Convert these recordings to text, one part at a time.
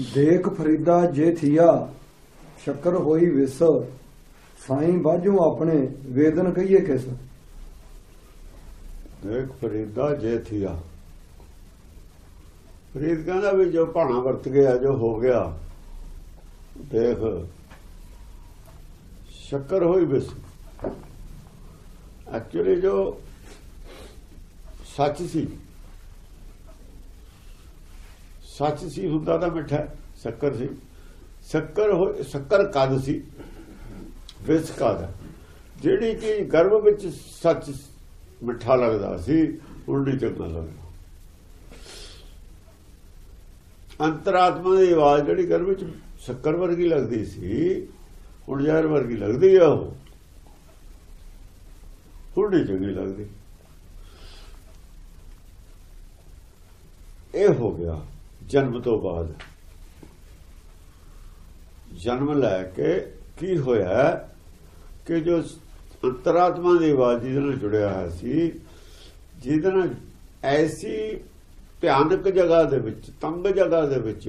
ਦੇਖ ਫਰੀਦਾ ਜੇ ਥੀਆ, ਸ਼ੱਕਰ ਹੋਈ ਵਿਸ। ਸਾਈਂ ਬਾਝੋਂ ਆਪਣੇ, ਵੇਦਨ ਕਹੀਏ ਕਿਸ। ਦੇਖ ਫਰੀਦਾ ਜੇ ਥੀਆ। ਫਰੀਦ ਕਹਿੰਦਾ ਵੀ ਜੋ ਭਾਣਾ ਵਰਤ ਗਿਆ, ਜੋ ਹੋ ਗਿਆ, ਦੇਖ, ਸ਼ੱਕਰ ਹੋਈ ਵਿਸ। ਐਕਚੁਅਲੀ ਜੋ ਸੱਚ ਸੀ ਸੱਚ ਸੀ ਹੁੰਦਾ ਤਾਂ ਮਿੱਠਾ ਸ਼ੱਕਰ ਸੀ। ਸ਼ੱਕਰ ਹੋ ਸ਼ੱਕਰ ਕਦ ਸੀ? ਵਿਸ ਕਦ ਜਿਹੜੀ ਕਿ ਗਰਭ ਵਿੱਚ ਸੱਚ ਮਿੱਠਾ ਲੱਗਦਾ ਸੀ ਹੁਣ ਚੰਗਾ ਲੱਗਦਾ। ਅੰਤਰਾਤਮਾ ਦੀ ਆਵਾਜ਼ ਜਿਹੜੀ ਗਰਭ ਵਿੱਚ ਸ਼ੱਕਰ ਵਰਗੀ ਲੱਗਦੀ ਸੀ, ਹੁਣ ਜ਼ਹਿਰ ਵਰਗੀ ਲੱਗਦੀ ਆ ਉਹ। ਹੁਣ ਚੰਗੀ ਲੱਗਦੀ। ਇਹ ਹੋ ਗਿਆ। ਜਨਮ ਤੋਂ ਬਾਅਦ। ਜਨਮ ਲੈ ਕੇ ਕੀ ਹੋਇਆ ਕਿ ਜੋ ਅੰਤਰਾਤਮਾ ਦੀ ਆਵਾਜ਼ ਜਿਹਦੇ ਨਾਲ ਜੁੜਿਆ ਹੋਇਆ ਸੀ, ਜਿਹਦੇ ਨਾਲ ਐਸੀ ਭਿਆਨਕ ਜਗ੍ਹਾ ਦੇ ਵਿੱਚ, ਤੰਗ ਜਗ੍ਹਾ ਦੇ ਵਿੱਚ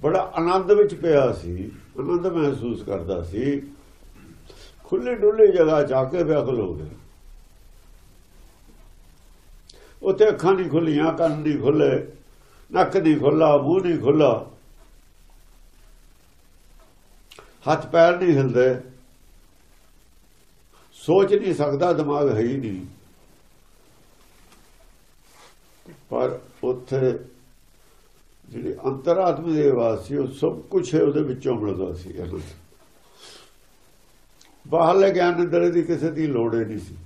ਬੜਾ ਆਨੰਦ ਵਿੱਚ ਪਿਆ ਸੀ, ਆਨੰਦ ਮਹਿਸੂਸ ਕਰਦਾ ਸੀ। ਖੁੱਲੀ ਡੁੱਲੀ ਜਗ੍ਹਾ ਜਾ ਕੇ ਵਿਅਕਲ ਹੋ ਗਿਆ। ਉੱਥੇ ਅੱਖਾਂ ਨਹੀਂ ਖੁੱਲੀਆਂ ਕੰਨ ਨਹੀਂ ਖੁੱਲੇ ਨੱਕ ਨਹੀਂ ਖੁੱਲਾ, ਮੂੰਹ ਨਹੀਂ ਖੁੱਲਾ। ਹੱਥ ਪੈਰ ਨਹੀਂ ਹਿਲਦੇ। ਸੋਚ ਨਹੀਂ ਸਕਦਾ, ਦਿਮਾਗ ਹੈ ਹੀ ਨਹੀਂ। ਪਰ ਉੱਥੇ ਜਿਹੜੀ ਅੰਤਰਾਤਮਾ ਦੀ ਆਵਾਜ਼ ਸੀ ਉਹ ਸਭ ਕੁਝ ਉਹਦੇ ਵਿੱਚੋਂ ਮਿਲਦਾ ਸੀ ਬਾਹਰਲੇ ਗਿਆਨ ਅੰਦਰ ਦੀ ਕਿਸੇ ਦੀ ਲੋੜ ਹੀ ਨਹੀਂ ਸੀ।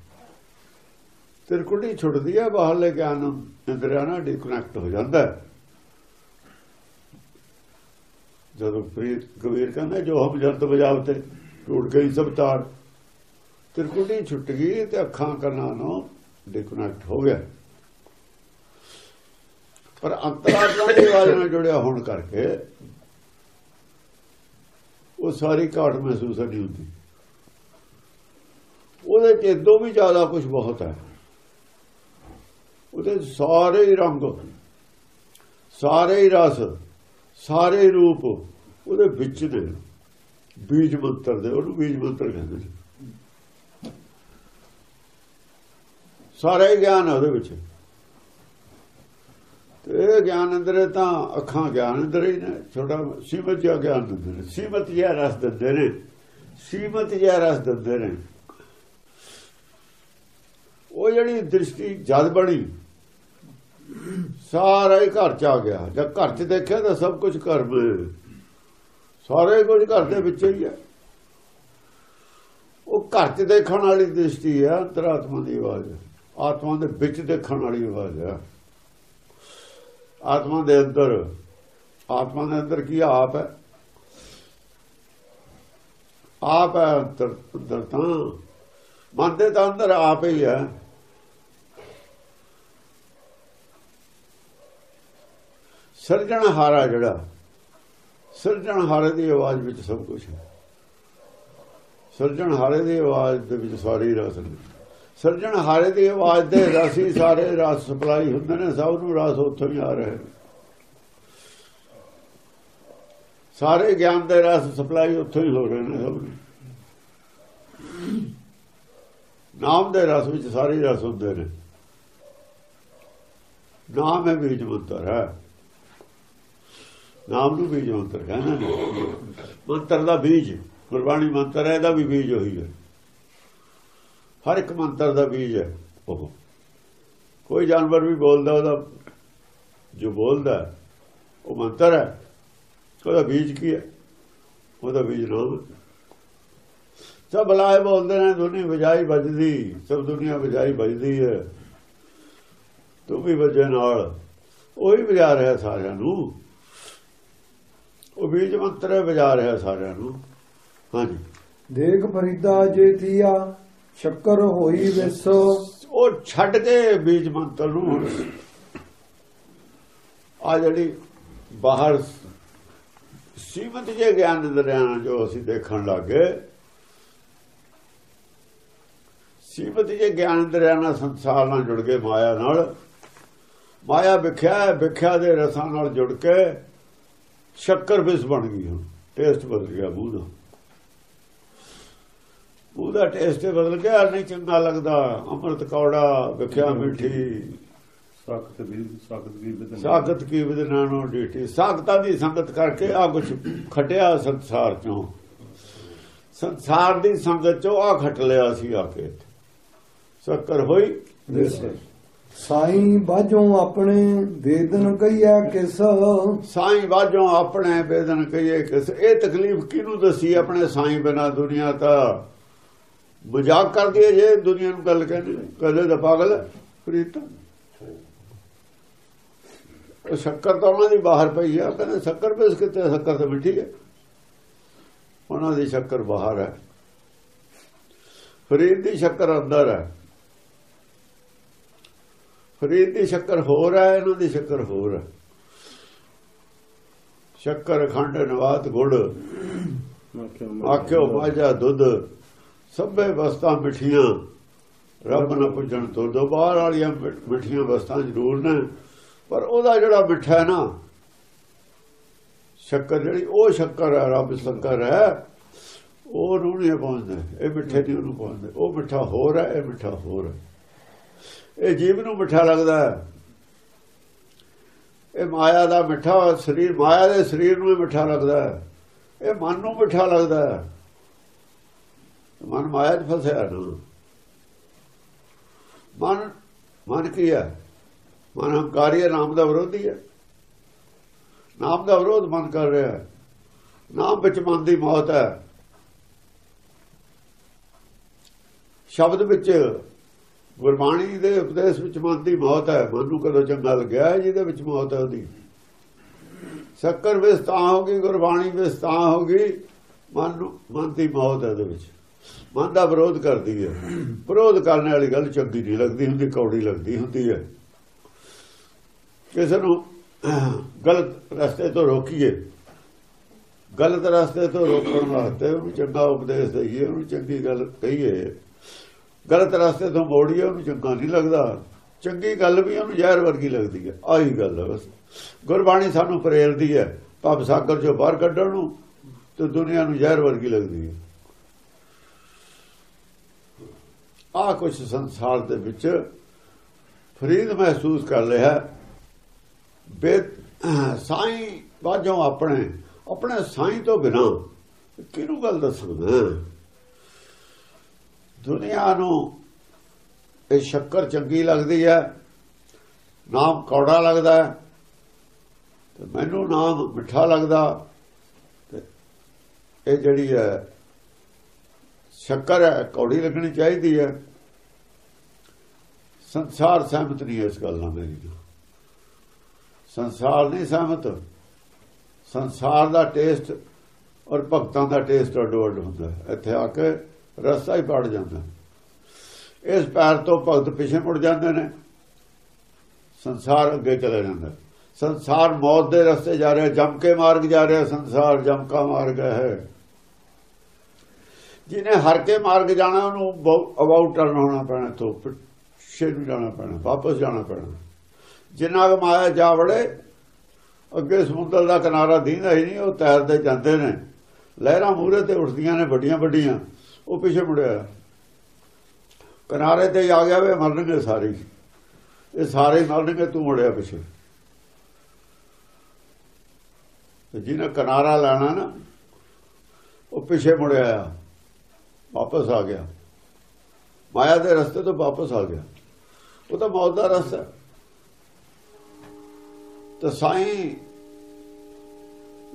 ਤਿਰਕੁਟੀ ਛੁੱਟਦੀ ਹੈ, ਬਾਹਰਲੇ ਗਿਆਨ ਅੰਦਰਿਆਂ ਨਾਲ ਡਿਸਕਨੈਕਟ ਹੋ ਜਾਂਦਾ ਹੈ। ਜਦੋਂ ਪ੍ਰੀਤ ਕਬੀਰ ਕਹਿੰਦਾ, ਜੋ ਹਮ ਜੰਤ ਬਜਾਵਤੇ ਟੁੱਟ ਗਈ ਸਭ ਤਾਰ ਤਿਰਕੁਟੀ ਛੁੱਟ ਗਈ ਤੇ ਅੱਖਾਂ ਕੰਨਾਂ ਨੂੰ ਡਿਸਕਨੈਕਟ ਹੋ ਗਿਆ। ਪਰ ਅੰਤਰਾਤਮਾ ਦੀ ਆਵਾਜ਼ ਨਾਲ ਜੁੜਿਆ ਹੋਣ ਕਰਕੇ, ਉਹ ਸਾਰੀ ਘਾਟ ਮਹਿਸੂਸ ਨਹੀਂ ਹੁੰਦੀ। ਉਹਦੇ ਚ ਇਦੋਂ ਵੀ ਜ਼ਿਆਦਾ ਕੁਝ ਬਹੁਤ ਹੈ। ਉਹਦੇ ਸਾਰੇ ਹੀ ਰੰਗ, ਸਾਰੇ ਹੀ ਰਸ ਸਾਰੇ ਰੂਪ ਉਹਦੇ ਵਿੱਚ ਨੇ। ਬੀਜ ਮੰਤਰ ਦੇ, ਉਹਨੂੰ ਬੀਜ ਮੰਤਰ ਕਹਿੰਦੇ ਨੇ। ਸਾਰਾ ਹੀ ਗਿਆਨ ਹੈ ਉਹਦੇ ਵਿੱਚ। ਤੇ ਇਹ ਗਿਆਨ ਅੰਦਰ ਤਾਂ ਅੱਖਾਂ ਗਿਆਨ ਅੰਦਰ ਹੀ ਨੇ। ਛੋਟਾ ਸੀਮਤ ਜਿਹਾ ਗਿਆਨ ਦਿੰਦੇ ਨੇ। ਸੀਮਤ ਜਿਹਾ ਰਸ ਦਿੰਦੇ ਨੇ। ਸੀਮਤ ਜਿਹਾ ਰਸ ਦਿੰਦੇ ਨੇ। ਉਹ ਜਿਹੜੀ ਦ੍ਰਿਸ਼ਟੀ ਜਦ ਬਣੀ ਸਾਰਾ ਹੀ ਘਰ ਚ ਆ ਗਿਆ। ਜਦ ਘਰ ਚ ਦੇਖਿਆ ਤਾਂ ਸਭ ਕੁਝ ਘਰ ਸਾਰੇ ਕੁਝ ਘਰ ਦੇ ਵਿੱਚ ਹੀ ਹੈ ਉਹ ਘਰ ਚ ਦੇਖਣ ਵਾਲੀ ਦ੍ਰਿਸ਼ਟੀ ਹੈ ਅੰਤਰਾਤਮਾ ਦੀ ਆਵਾਜ਼। ਆਤਮਾ ਦੇ ਵਿੱਚ ਦੇਖਣ ਵਾਲੀ ਆਵਾਜ਼ ਹੈ ਆਤਮਾ ਦੇ ਅੰਦਰ, ਆਤਮਾ ਦੇ ਅੰਦਰ ਕੀ ਆਪ ਹੈ? ਆਪ ਹੈ ਅੰਦਰ ਅੰਦਰ ਤਾਂ। ਮਨ ਦੇ ਤਾਂ ਅੰਦਰ ਆਪ ਹੀ ਹੈ। ਸਿਰਜਣ ਹਾਰਾ ਜਿਹੜਾ, ਸਿਰਜਣ ਹਾਰੇ ਦੀ ਆਵਾਜ਼ ਵਿੱਚ ਸਭ ਕੁਝ ਹੈ। ਸਿਰਜਣ ਹਾਰੇ ਦੀ ਆਵਾਜ਼ ਦੇ ਵਿੱਚ ਸਾਰੀ ਰਸ ਨੇ ਸਿਰਜਣ ਹਾਰੇ ਦੀ ਆਵਾਜ਼ ਦੇ ਰਸ ਹੀ ਸਾਰੇ ਰਸ ਸਪਲਾਈ ਹੁੰਦੇ ਨੇ, ਸਭ ਨੂੰ ਰਸ ਉੱਥੋਂ ਹੀ ਆ ਰਹੇ ਨੇ। ਸਾਰੇ ਗਿਆਨ ਦੇ ਰਸ ਸਪਲਾਈ ਉੱਥੋਂ ਹੀ ਹੋ ਰਹੇ ਨੇ ਸਭ ਨੂੰ। ਨਾਮ ਦੇ ਰਸ ਵਿੱਚ ਸਾਰੇ ਰਸ ਹੁੰਦੇ ਨੇ। ਨਾਮ ਹੈ ਬੀਜ ਮੰਤਰ ਹੈ। ਨਾਮ ਨੂੰ ਬੀਜ ਮੰਤਰ ਕਹਿੰਦੇ ਨੇ। ਮੰਤਰ ਦਾ ਬੀਜ, ਗੁਰਬਾਣੀ ਮੰਤਰ ਹੈ, ਇਹਦਾ ਵੀ ਬੀਜ ਉਹੀ ਹੈ। ਹਰ ਇੱਕ ਮੰਤਰ ਦਾ ਬੀਜ ਹੈ ਉਹ। ਕੋਈ ਜਾਨਵਰ ਵੀ ਬੋਲਦਾ, ਉਹਦਾ ਜੋ ਬੋਲਦਾ, ਉਹ ਮੰਤਰ ਹੈ। ਉਹਦਾ ਬੀਜ ਕੀ ਹੈ? ਉਹਦਾ ਬੀਜ ਨਾਮ ਸਭ ਬਲਾਏ ਬੋਲਦੇ ਨੇ, ਦੁਨੀਆ ਵਜਾਈ ਵੱਜਦੀ, ਸਭ ਦੁਨੀਆ ਵਜਾਈ ਵੱਜਦੀ ਹੈ। ਤੂੰ ਵੀ ਵਜੇ ਨਾਲ, ਉਹੀ ਵਜਾ ਰਿਹਾ ਸਾਰਿਆਂ ਨੂੰ। ਉਹ ਬੀਜ ਮੰਤਰ ਵਜਾ ਰਿਹਾ ਸਾਰਿਆਂ ਨੂੰ। ਹਾਂਜੀ। ਦੇਖ ਫਰੀਦਾ ਜੇ ਥੀਆ ਸ਼ੱਕਰ ਹੋਈ ਵਿਸ। ਉਹ ਛੱਡ ਕੇ ਬੀਜ ਮੰਤਰ ਨੂੰ ਆ ਜਿਹੜੀ ਬਾਹਰ ਸੀਮਤ ਜੇ ਗਿਆਨ ਦਰਿਆਣਾ ਜੋ ਅਸੀਂ ਦੇਖਣ ਲੱਗੇ ਸੀਮਤ ਜੇ ਗਿਆਨ ਦਰਿਆਣਾ ਸੰਸਾਰ ਨਾਲ ਜੁੜ ਕੇ ਮਾਇਆ ਨਾਲ ਮਾਇਆ ਵਿਖਿਆ ਵਿਖਿਆ ਦੇ ਰਸਾਂ ਨਾਲ ਜੁੜ ਕੇ ਸ਼ੱਕਰ ਬਿਸ ਬਣ ਗਈ ਹੁਣ। ਟੇਸਟ ਬਦਲ ਗਿਆ ਮੂੰਹ ਦਾ। ਉਹਦਾ ਟੇਸਟ ਬਦਲ ਗਿਆ ਨਹੀਂ ਚੰਗਾ ਲੱਗਦਾ। ਅੰਮ੍ਰਿਤ ਕੌੜਾ ਵਿਖਿਆ ਮਿੱਠੀ। ਸਾਖਤ ਵੀ ਸਾਖਤ ਵੀ ਬਦਨ ਸਾਖਤ ਕੀ ਵਿਦਨਾ ਨੂੰ ਡੀਟੀ ਸਾਖਤਾਂ ਦੀ ਸੰਗਤ ਕਰਕੇ ਆ ਕੁਛ ਖਟਿਆ ਸੰਸਾਰ ਚੋਂ। ਸੰਸਾਰ ਦੀ ਸੰਗਤ ਚੋਂ ਆ ਖਟ ਲਿਆ ਸੀ ਆ ਕੇ ਸ਼ੱਕਰ ਹੋਈ ਵਿਸਰ ਸਾਈਂ ਬਾਝੋਂ ਆਪਣੇ ਵੇਦਨ ਕਈਆ ਕਿਸ? ਸਾਈਂ ਬਾਝੋਂ ਆਪਣੇ ਬੇਦਨ ਕਹੀਏ ਕਿਸ? ਇਹ ਤਕਲੀਫ ਕਿਹਨੂੰ ਦਸੀ ਆਪਣੇ ਸਾਈਂ ਬਿਨਾ ਦੁਨੀਆ ਤਾਂ? ਮਜ਼ਾਕ ਕਰਦੀ ਹੈ ਜੇ ਦੁਨੀਆ ਨੂੰ ਗੱਲ ਕਹਿੰਦੇ ਕਦੇ ਦਾ ਪਾਗਲ ਹੈ, ਪ੍ਰੀਤ। ਸ਼ੱਕਰ ਤਾਂ ਉਹਨਾਂ ਦੀ ਬਾਹਰ ਪਈ ਆ। ਕਹਿੰਦੇ ਸ਼ੱਕਰ ਬਿਸ ਕਿਤੇ ਸ਼ੱਕਰ ਤਾਂ ਮਿੱਠੀ ਹੈ। ਉਹਨਾਂ ਦੀ ਸ਼ੱਕਰ ਬਾਹਰ ਹੈ। ਫਰੀਦ ਦੀ ਸ਼ੱਕਰ ਅੰਦਰ ਹੈ। ਫਰੀਦ ਦੀ ਸ਼ੱਕਰ ਹੋਰ ਹੈ ਇਹਨਾਂ ਦੀ ਸ਼ੱਕਰ ਹੋਰ ਹੈ ਸ਼ੱਕਰ ਖੰਡ ਨਵਾਤ ਗੁੜ ਆਖਿਓ ਮਾਝਾ ਦੁੱਧ ਸਭੇ ਵਸਤਾਂ ਮਿੱਠੀਆਂ। ਰੱਬ ਨਾ ਪੁੱਜਣ ਤੋਂ ਦੋ ਬਾਹਰ ਵਾਲੀਆਂ ਮਿੱਠੀਆਂ ਵਸਤਾਂ ਜ਼ਰੂਰ ਨੇ ਪਰ ਉਹਦਾ ਜਿਹੜਾ ਮਿੱਠਾ ਹੈ ਨਾ ਸ਼ੱਕਰ ਜਿਹੜੀ ਉਹ ਸ਼ੱਕਰ ਹੈ ਰੱਬ ਸ਼ੱਕਰ ਹੈ। ਉਹ ਨੂੰ ਨਹੀਂ ਪਹੁੰਚਦਾ ਇਹ ਮਿੱਠੇ ਨਹੀਂ ਉਹਨੂੰ ਪਹੁੰਚਦਾ। ਉਹ ਮਿੱਠਾ ਹੋਰ ਹੈ ਇਹ ਮਿੱਠਾ ਹੋਰ ਹੈ। ਇਹ ਜੀਵ ਨੂੰ ਮਿੱਠਾ ਲੱਗਦਾ ਹੈ। ਇਹ ਮਾਇਆ ਦਾ ਮਿੱਠਾ ਸਰੀਰ, ਮਾਇਆ ਦੇ ਸਰੀਰ ਨੂੰ ਹੀ ਮਿੱਠਾ ਲੱਗਦਾ ਹੈ। ਇਹ ਮਨ ਨੂੰ ਮਿੱਠਾ ਲੱਗਦਾ ਹੈ। ਮਨ ਮਾਇਆ 'ਚ ਫਸਿਆ ਨਾ ਮਨ ਮਨ ਕੀ ਹੈ? ਮਨ ਹੰਕਾਰੀ ਹੈ, ਨਾਮ ਦਾ ਵਿਰੋਧੀ ਹੈ। ਨਾਮ ਦਾ ਵਿਰੋਧ ਮਨ ਕਰ ਰਿਹਾ ਹੈ। ਨਾਮ ਵਿੱਚ ਮਨ ਦੀ ਮੌਤ ਹੈ। ਸ਼ਬਦ ਵਿੱਚ ਗੁਰਬਾਣੀ ਦੇ ਉਪਦੇਸ਼ ਵਿੱਚ ਮਨ ਦੀ ਮੌਤ ਹੈ। ਮਨ ਨੂੰ ਕਦੋਂ ਚੰਗਾ ਲੱਗਿਆ ਜਿਹਦੇ ਵਿੱਚ ਮੌਤ ਹੈ ਉਹਦੀ। ਸ਼ੱਕਰ ਵਿੱਚ ਤਾਂ ਹੋਗੀ ਗੁਰਬਾਣੀ ਵਿੱਚ ਤਾਂ ਹੋਗੀ ਮਨ ਨੂੰ ਮਨ ਦੀ ਮੌਤ ਹੈ ਉਹਦੇ ਵਿੱਚ। ਮਨ ਦਾ ਵਿਰੋਧ ਕਰਦੀ ਹੈ। ਵਿਰੋਧ ਕਰਨ ਵਾਲੀ ਗੱਲ ਚੰਗੀ ਨਹੀਂ ਲੱਗਦੀ ਹੁੰਦੀ, ਕੌੜੀ ਲੱਗਦੀ ਹੁੰਦੀ ਹੈ। ਕਿਸੇ ਨੂੰ ਗਲਤ ਰਸਤੇ ਤੋਂ ਰੋਕੀਏ। ਗਲਤ ਰਸਤੇ ਤੋਂ ਰੋਕਣ ਵਾਸਤੇ ਉਹਨੂੰ ਚੰਗਾ ਉਪਦੇਸ਼ ਦਈਏ, ਉਹਨੂੰ ਚੰਗੀ ਗੱਲ ਕਹੀਏ। ਗਲਤ ਰਸਤੇ ਤੋਂ ਮੋੜੀਏ ਉਹਨੂੰ ਚੰਗਾ ਨਹੀਂ ਲੱਗਦਾ। ਚੰਗੀ ਗੱਲ ਵੀ ਉਹਨੂੰ ਜ਼ਹਿਰ ਵਰਗੀ ਲੱਗਦੀ ਹੈ। ਆਹੀ ਗੱਲ ਹੈ ਬਸ। ਗੁਰਬਾਣੀ ਸਾਨੂੰ ਪ੍ਰੇਰਦੀ ਹੈ। ਭਵ ਸਾਗਰ ਚੋਂ ਬਾਹਰ ਕੱਢਣ ਨੂੰ ਤੇ ਦੁਨੀਆ ਨੂੰ ਜ਼ਹਿਰ ਵਰਗੀ ਲੱਗਦੀ ਹੈ। ਆ ਕੁਝ ਸੰਸਾਰ ਦੇ ਵਿੱਚ ਫਰੀਦ ਮਹਿਸੂਸ ਕਰ ਲਿਆ ਬੇ, ਸਾਈਂ ਬਾਝੋਂ ਆਪਣੇ ਆਪਣੇ ਸਾਈਂ ਤੋਂ ਬਿਨਾ ਕਿਹਨੂੰ ਗੱਲ ਦੱਸਣਾ ਦੁਨੀਆ ਨੂੰ ਇਹ ਸ਼ੱਕਰ ਚੰਗੀ ਲੱਗਦੀ ਹੈ, ਨਾਮ ਕੌੜਾ ਲੱਗਦਾ ਹੈ, ਤੇ ਮੈਨੂੰ ਨਾਮ ਮਿੱਠਾ ਲੱਗਦਾ, ਤੇ ਇਹ ਜਿਹੜੀ ਹੈ ਸ਼ੱਕਰ ਹੈ, ਕੌੜੀ ਲੱਗਣੀ ਚਾਹੀਦੀ ਹੈ। ਸੰਸਾਰ ਸਹਿਮਤ ਨਹੀਂ ਇਸ ਗੱਲ ਨਾਲ ਮੇਰੀ ਸੰਸਾਰ ਨਹੀਂ ਸਹਿਮਤ, ਸੰਸਾਰ ਦਾ ਟੇਸਟ ਔਰ ਭਗਤਾਂ ਦਾ ਟੇਸਟ ਅੱਡੋ ਅੱਡ ਹੁੰਦਾ ਇੱਥੇ ਆ ਕੇ ਰਸਤਾ ਹੀ ਪੜ ਜਾਂਦਾ। ਇਸ ਪੈਰ ਤੋਂ ਭਗਤ ਪਿੱਛੇ ਮੁੜ ਜਾਂਦੇ ਨੇ। ਸੰਸਾਰ ਅੱਗੇ ਚਲਾ ਜਾਂਦਾ। ਸੰਸਾਰ ਮੌਤ ਦੇ ਰਸਤੇ ਜਾ ਰਿਹਾ ਜਮ ਕੇ ਮਾਰਗ ਜਾ ਰਿਹਾ, ਸੰਸਾਰ ਜਮ ਕਾ ਮਾਰਗ ਹੈ। ਜਿਹਨੇ ਹਰ ਕੇ ਮਾਰਗ ਜਾਣਾ, ਉਹਨੂੰ ਅਬਾਊਟ ਟਰਨ ਹੋਣਾ ਪੈਣਾ ਤੋਂ ਪਿੱਛੇ ਨੂੰ ਜਾਣਾ ਪੈਣਾ, ਵਾਪਸ ਜਾਣਾ ਪੈਣਾ। ਜਿੰਨਾ ਕੁ ਮਾਇਆ ਜਾ ਵੜੇ, ਅੱਗੇ ਸਮੁੰਦਰ ਦਾ ਕਿਨਾਰਾ ਦੀਂਦਾ ਹੀ ਨਹੀਂ, ਉਹ ਤੈਰਦੇ ਜਾਂਦੇ ਨੇ। ਲਹਿਰਾਂ ਮੂਰੇ ਤੇ ਉੱਠਦੀਆਂ ਨੇ ਵੱਡੀਆਂ ਵੱਡੀਆਂ ਉਹ ਪਿੱਛੇ ਮੁੜਿਆ। ਕਿਨਾਰੇ ਤੇ ਆ ਗਿਆ ਵੇ ਮਰਨਗੇ ਸਾਰੇ ਇਹ ਸਾਰੇ ਮਰਨਗੇ, ਤੂੰ ਮੁੜਿਆ ਪਿੱਛੇ। ਤੇ ਜਿਹਨੇ ਕਿਨਾਰਾ ਲੈਣਾ ਨਾ, ਉਹ ਪਿੱਛੇ ਮੁੜਿਆ ਆ। ਵਾਪਸ ਆ ਗਿਆ। ਮਾਇਆ ਦੇ ਰਸਤੇ ਤੋਂ ਵਾਪਸ ਆ ਗਿਆ। ਉਹ ਤਾਂ ਮੌਤ ਦਾ ਰਸਤਾ ਤਾਂ ਸਾਈਂ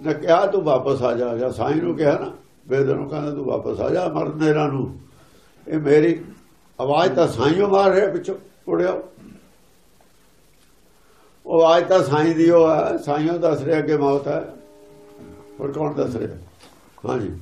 ਨੇ ਕਿਹਾ, ਤੂੰ ਵਾਪਸ ਆ ਜਾ। ਜਾਂ ਸਾਈਂ ਨੂੰ ਕਿਹਾ ਨਾ ਵੇਦਰ ਨੂੰ ਕਹਿੰਦਾ ਤੂੰ ਵਾਪਸ ਆ ਜਾ ਮਰਨ ਇਹਨਾਂ ਨੂੰ। ਇਹ ਮੇਰੀ ਆਵਾਜ਼ ਤਾਂ ਸਾਈਓ ਮਾਰ ਰਿਹਾ ਪਿੱਛੋਂ ਉੜਿਆ ਉਹ ਆਵਾਜ਼ ਤਾਂ ਸਾਈਂ ਦੀ ਉਹ ਹੈ, ਸਾਈਓ ਦੱਸ ਰਿਹਾ ਕਿ ਮੌਤ ਹੈ। ਹੋਰ ਕੌਣ ਦੱਸ ਰਿਹਾ? ਹਾਂਜੀ।